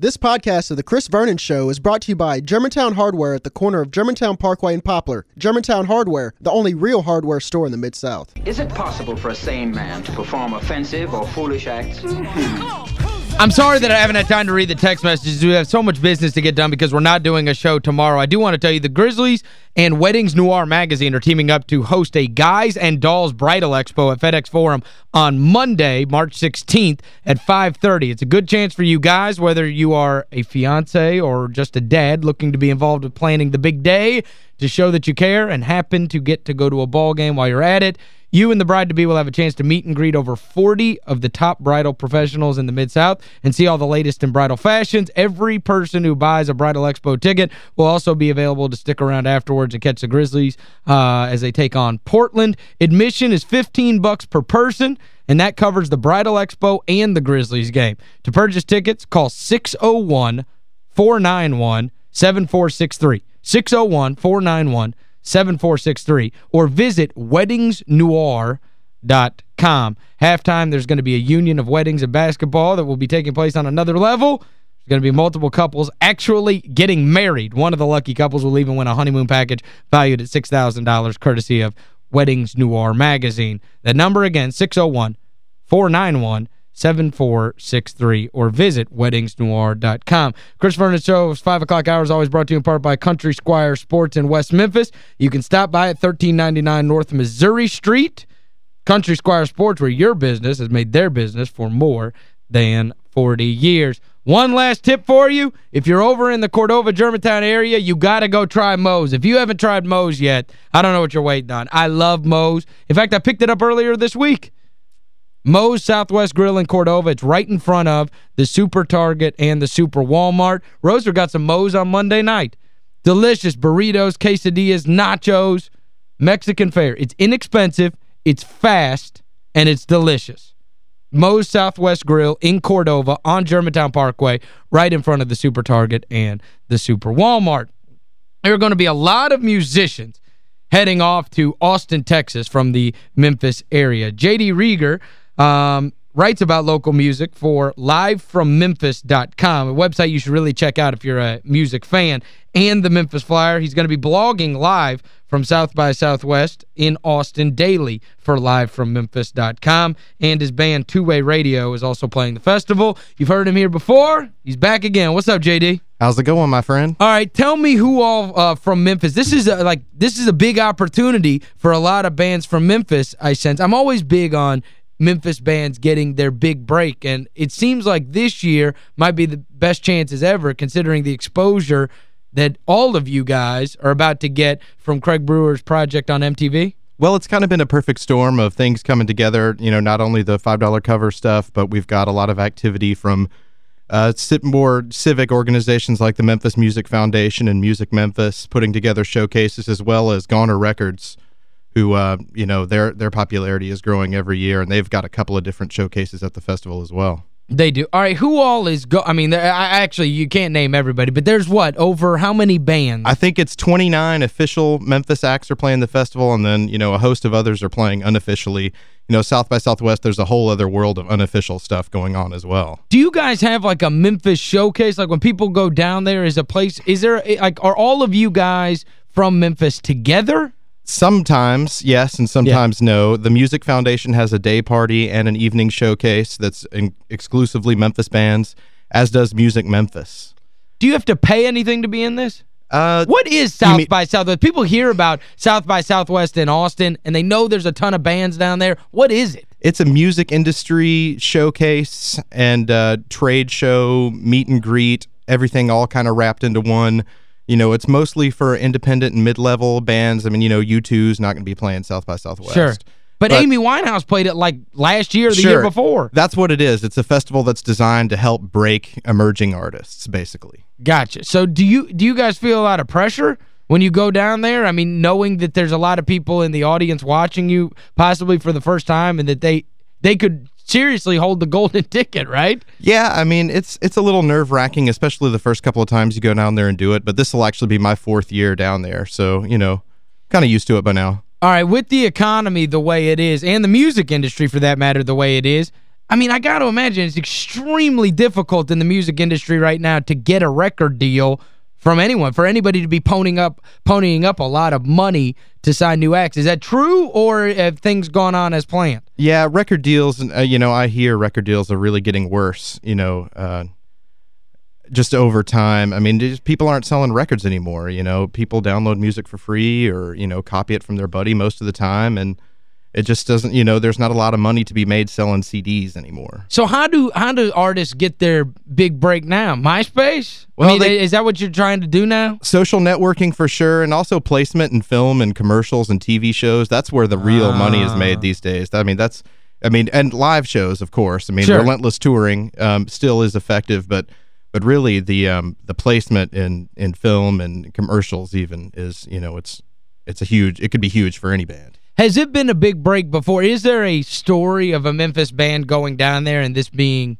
This podcast of The Chris Vernon Show is brought to you by Germantown Hardware at the corner of Germantown Parkway and Poplar. Germantown Hardware, the only real hardware store in the Mid-South. Is it possible for a sane man to perform offensive or foolish acts? Oh. I'm sorry that I haven't had time to read the text messages. We have so much business to get done because we're not doing a show tomorrow. I do want to tell you the Grizzlies and Weddings Noir magazine are teaming up to host a Guys and Dolls Bridal Expo at FedEx Forum on Monday, March 16th at 5.30. It's a good chance for you guys, whether you are a fiance or just a dad looking to be involved with planning the big day, to show that you care and happen to get to go to a ball game while you're at it. You and the bride-to-be will have a chance to meet and greet over 40 of the top bridal professionals in the Mid-South and see all the latest in bridal fashions. Every person who buys a Bridal Expo ticket will also be available to stick around afterwards and catch the Grizzlies uh, as they take on Portland. Admission is 15 bucks per person, and that covers the Bridal Expo and the Grizzlies game. To purchase tickets, call 601-491-7463. 601-491 7463 or visit weddingsnoir.com. Halftime, there's going to be a union of weddings and basketball that will be taking place on another level. There's going to be multiple couples actually getting married. One of the lucky couples will even win a honeymoon package valued at $6,000 courtesy of Weddings Noir magazine. The number again, 601 491 7463 or visit weddingsnoir.com. Chris Vernon Show's 5 o'clock hours always brought to you in part by Country Squire Sports in West Memphis. You can stop by at 1399 North Missouri Street. Country Squire Sports, where your business has made their business for more than 40 years. One last tip for you. If you're over in the Cordova, Germantown area, you got to go try Moe's. If you haven't tried Moe's yet, I don't know what you're waiting on. I love Moe's. In fact, I picked it up earlier this week. Moe's Southwest Grill in Cordova. It's right in front of the Super Target and the Super Walmart. Roser got some Moe's on Monday night. Delicious burritos, quesadillas, nachos, Mexican fare. It's inexpensive, it's fast, and it's delicious. Moe's Southwest Grill in Cordova on Germantown Parkway, right in front of the Super Target and the Super Walmart. There are going to be a lot of musicians heading off to Austin, Texas from the Memphis area. J.D. Rieger um, writes about local music for livefrommemphis.com, a website you should really check out if you're a music fan, and the Memphis Flyer. He's going to be blogging live from South by Southwest in Austin daily for livefrommemphis.com, and his band Two Way Radio is also playing the festival. You've heard him here before. He's back again. What's up, J.D.? How's it going, my friend? All right, tell me who all uh, from Memphis. This is a, like this is a big opportunity for a lot of bands from Memphis, I sense. I'm always big on Memphis bands getting their big break. And it seems like this year might be the best chances ever considering the exposure that all of you guys are about to get from Craig Brewer's project on MTV? Well, it's kind of been a perfect storm of things coming together. You know, not only the $5 cover stuff, but we've got a lot of activity from uh, more civic organizations like the Memphis Music Foundation and Music Memphis putting together showcases as well as Goner Records who uh, you know their their popularity is growing every year and they've got a couple of different showcases at the festival as well. They do. All right, who all is go I mean, I actually you can't name everybody, but there's what? Over how many bands? I think it's 29 official Memphis acts are playing the festival and then, you know, a host of others are playing unofficially. You know, South by Southwest, there's a whole other world of unofficial stuff going on as well. Do you guys have like a Memphis showcase? Like when people go down there, is a place, is there, like, are all of you guys from Memphis together? Sometimes, yes, and sometimes yeah. no. The Music Foundation has a day party and an evening showcase that's exclusively Memphis bands, as does Music Memphis. Do you have to pay anything to be in this? Uh, what is South by Southwest? People hear about South by Southwest in Austin, and they know there's a ton of bands down there. What is it? It's a music industry showcase and uh, trade show, meet and greet, everything all kind of wrapped into one you know, it's mostly for independent and mid-level bands. I mean, you know, U2's not going to be playing South by Southwest. Sure. But, but, Amy Winehouse played it like last year or the sure, year before. That's what it is. It's a festival that's designed to help break emerging artists, basically. Gotcha. So do you do you guys feel a lot of pressure when you go down there? I mean, knowing that there's a lot of people in the audience watching you possibly for the first time and that they they could seriously hold the golden ticket, right? Yeah, I mean, it's it's a little nerve-wracking, especially the first couple of times you go down there and do it, but this will actually be my fourth year down there, so, you know, kind of used to it by now. All right, with the economy the way it is, and the music industry for that matter the way it is, I mean, I got to imagine it's extremely difficult in the music industry right now to get a record deal from anyone, for anybody to be ponying up ponying up a lot of money to sign new acts. Is that true, or have things gone on as planned? Yeah, record deals, uh, you know, I hear record deals are really getting worse, you know, uh, just over time. I mean, just, people aren't selling records anymore, you know. People download music for free or, you know, copy it from their buddy most of the time, and it just doesn't, you know, there's not a lot of money to be made selling CDs anymore. So how do how do artists get their big break now? MySpace? Well, I mean, they, is that what you're trying to do now? Social networking for sure, and also placement in film and commercials and TV shows. That's where the real money is Ah. made these days. I mean, that's, I mean, and live shows, of course. I mean, Sure. relentless touring um, still is effective, but but really the um, the placement in in film and commercials even is, you know, it's it's a huge. It could be huge for any band. Has it been a big break before? Is there a story of a Memphis band going down there and this being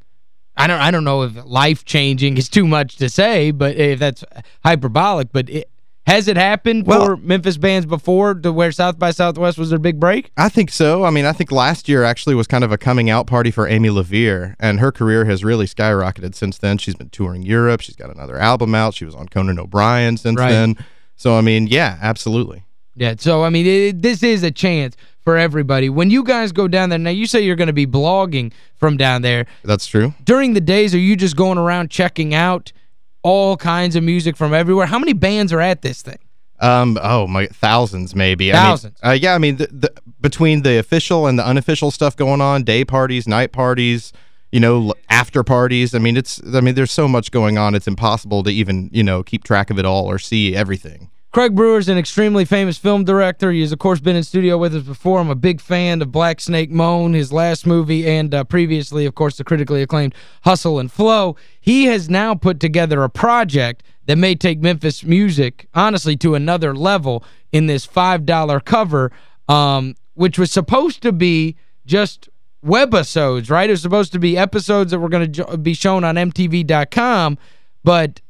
I don't I don't know if life-changing is too much to say, but if that's hyperbolic, but it, has it happened Well- for Memphis bands before to where South by Southwest was their big break? I think so. I mean, I think last year actually was kind of a coming out party for Amy LaVere, and her career has really skyrocketed since then. She's been touring Europe. She's got another album out. She was on Conan O'Brien since Right. then. So, I mean, yeah, absolutely. Yeah, so I mean it, this is a chance for everybody. When you guys go down there, now you say you're going to be blogging from down there. That's true. During the days are you just going around checking out all kinds of music from everywhere? How many bands are at this thing? Um, oh my, thousands maybe. Thousands. I mean, uh, yeah, I mean, the, the, between the official and the unofficial stuff going on, day parties, night parties, you know, after parties. I mean, it's. I mean, there's so much going on. It's impossible to even, you know, keep track of it all or see everything. Craig Brewer is an extremely famous film director. He has, of course, been in studio with us before. I'm a big fan of Black Snake Moan, his last movie, and uh, previously, of course, the critically acclaimed Hustle and Flow. He has now put together a project that may take Memphis music, honestly, to another level in this $5 cover, um, which was supposed to be just webisodes, right? It was supposed to be episodes that were going to be shown on MTV.com, but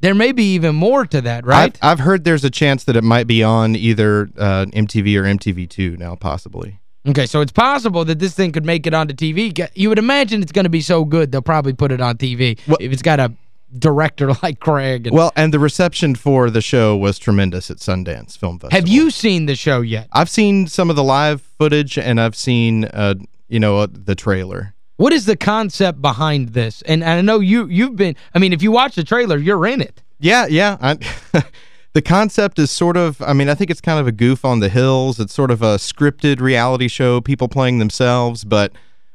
there may be even more to that, right? I've, I've heard there's a chance that it might be on either uh, MTV or MTV2 now, possibly. Okay, so it's possible that this thing could make it onto TV. You would imagine it's going to be so good, they'll probably put it on TV Well- if it's got a director like Craig. And, Well, and the reception for the show was tremendous at Sundance Film Festival. have you seen the show yet? I've seen some of the live footage, and I've seen, uh, you know, uh, the trailer. What is the concept behind this? And, and I know you, you've been, I mean, if you watch the trailer, you're in it. Yeah, yeah. I, the concept is sort of, I mean, I think it's kind of a goof on the hills. It's sort of a scripted reality show, people playing themselves, but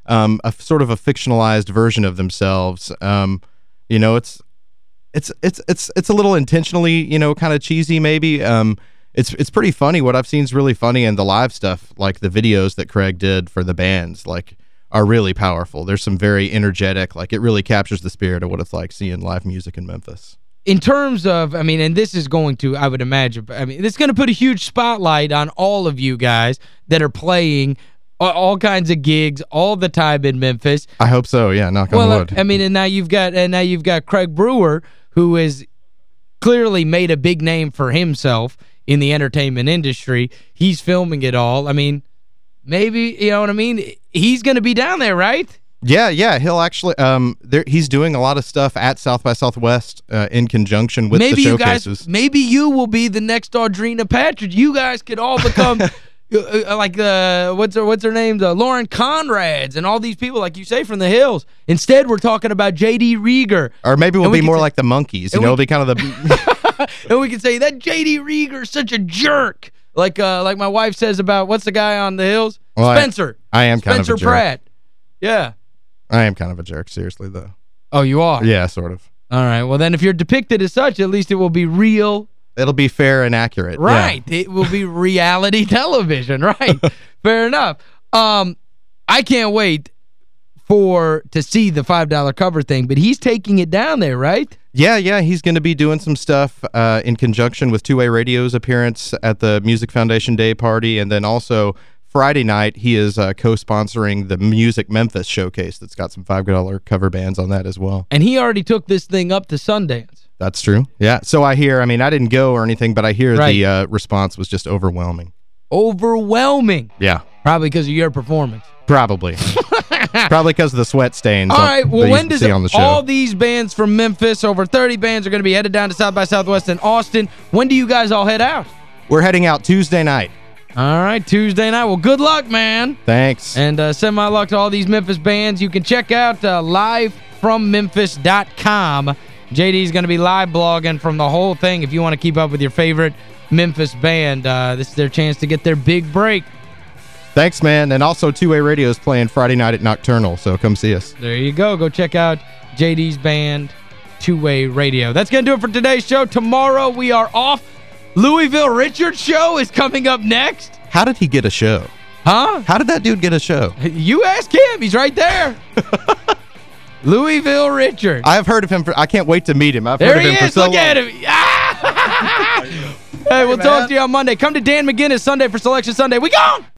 um, a sort of a fictionalized version of themselves. Um, you know, it's it's it's it's it's a little intentionally, you know, kind of cheesy maybe. Um, it's it's pretty funny. What I've seen is really funny, and the live stuff, like the videos that Craig did for the bands, like are really powerful. There's some very energetic, like it really captures the spirit of what it's like seeing live music in Memphis. in terms of, I mean, and this is going to, I would imagine, I mean, it's going to put a huge spotlight on all of you guys that are playing all, kinds of gigs all the time in Memphis. I hope so. Yeah, knock on Well, uh, wood. I mean, and now you've got and now you've got Craig Brewer, who has clearly made a big name for himself in the entertainment industry. He's filming it all. I mean, maybe, you know what I mean? He's going to be down there, right? yeah, yeah. He'll actually. Um, there he's doing a lot of stuff at South by Southwest uh, in conjunction with maybe the you showcases. guys maybe you will be the next Audrina Patridge. You guys could all become uh, uh, like uh what's her what's her name? Uh, Lauren Conrads and all these people like you say from the hills. Instead, we're talking about J.D. Rieger. or maybe we'll And be can more say- like the monkeys. You know, we- be kind of the. and we can say that J.D. Rieger's such a jerk. Like uh like my wife says about what's the guy on the hills? Well, Spencer. I am kind Spencer of a jerk. Pratt. Yeah. I am kind of a jerk, seriously though. Oh, you are? Yeah, sort of. All right. Well, then if you're depicted as such, at least it will be real It'll be fair and accurate. yeah. Right. It will be reality television, right? Fair enough. Um, I can't wait for to see the $5 cover thing, but he's taking it down there, right? Yeah, yeah, he's going to be doing some stuff uh, in conjunction with Two Way Radio's appearance at the Music Foundation Day party, and then also Friday night he is uh, co-sponsoring the Music Memphis showcase that's got some $5 cover bands on that as well. And he already took this thing up to Sundance. That's true. Yeah, so I hear, I mean, I didn't go or anything, but I hear Right. the uh, response was just overwhelming. Overwhelming. Yeah. Probably because of your performance. Probably. Probably because of the sweat stains All right, well, when does on the show. all these bands from Memphis, over 30 bands, are going to be headed down to South by Southwest in Austin. When do you guys all head out? We're heading out Tuesday night. All right, Tuesday night. Well, good luck, man. Thanks. And uh, send my luck to all these Memphis bands. You can check out uh, livefrommemphis.com. JD's going to be live blogging from the whole thing if you want to keep up with your favorite Memphis band. Uh, this is their chance to get their big break. Thanks, man. And also, Two-Way Radio is playing Friday night at Nocturnal, so come see us. There you go. Go check out JD's band, Two-Way Radio. That's going to do it for today's show. Tomorrow we are off. Louisville Richard show is coming up next. How did he get a show? Huh? How did that dude get a show? You ask him. He's right there. Louisville Richard. I've heard of him. For, I can't wait to meet him. I've there heard of he him for is. so Look long. at him. hey, we'll man. talk to you on Monday. Come to Dan McGuinness Sunday for Selection Sunday. We gone!